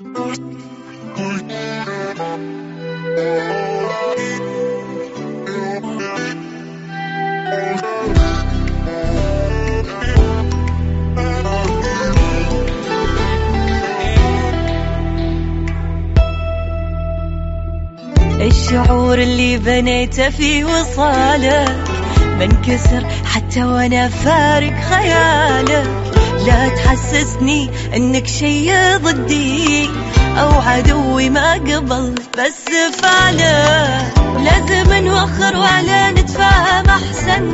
الشعور اللي بنيته في وصاله منكسر حتى وأنا فارق خياله. لا تحسسني إنك شي ضدي. أو عدوي ما قبل بس فعله لازم نوخر ولا نتفاهم أحسن.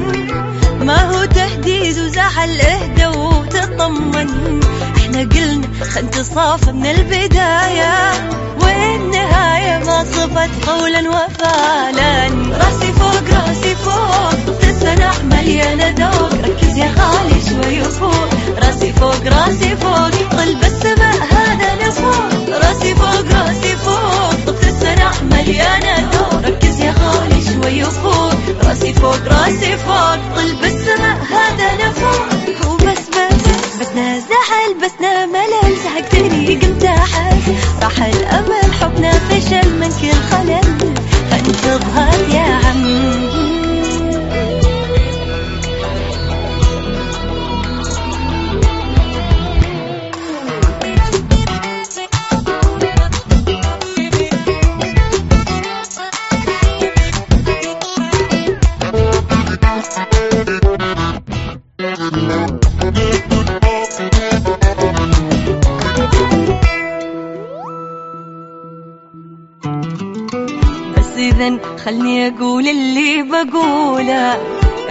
ما هو تهديد وزعل إهدى وتطمن. إحنا قلنا خن تصافى من البداية والنهاية ما صفت قولا وفعلا. راسي فوق طل بالسماء هذا لفوق راسي فوق راسي فوق طفت السنع مليانة ذوق ركز يا غالي شوي فوق راسي فوق راسي فوق طل بالسماء هذا لفوق وبس بس بسنا زعل بسنا ملل اذا خلني أقول اللي بقوله.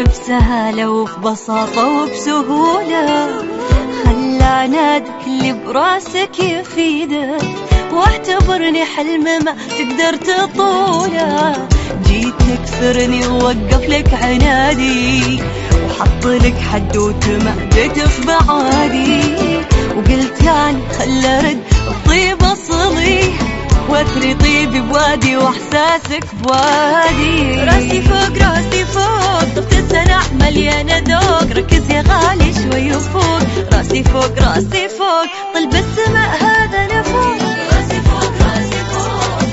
بسهالة وفي بساطة وبسهولة. خلى عنادك اللي براسك يفيدك واعتبرني حلم ما تقدر تطوله. جيت تكسرني ووقف لك عنادي. وحط لك حدوت ما جيت في بعادي. وقلت يعني خلى رد الطيب أصلي. وتري طيبي بوادي واحساسك بوادي. راسي فوق راسي فوق طفت السنع مليانة ذوق. ركز يا غالي شوي وفوق. راسي فوق راسي فوق طلب السماء هذا نفوق. راسي فوق راسي فوق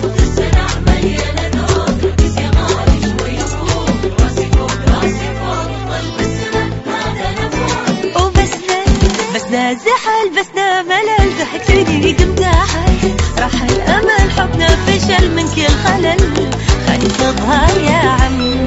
مليانة ذوق. ركز يا غالي شوي وفوق. راسي فوق راسي فوق طلب السماء هذا نفوق. وبس بس نازحة ملل. ضحك تريد تظهر يا عمي.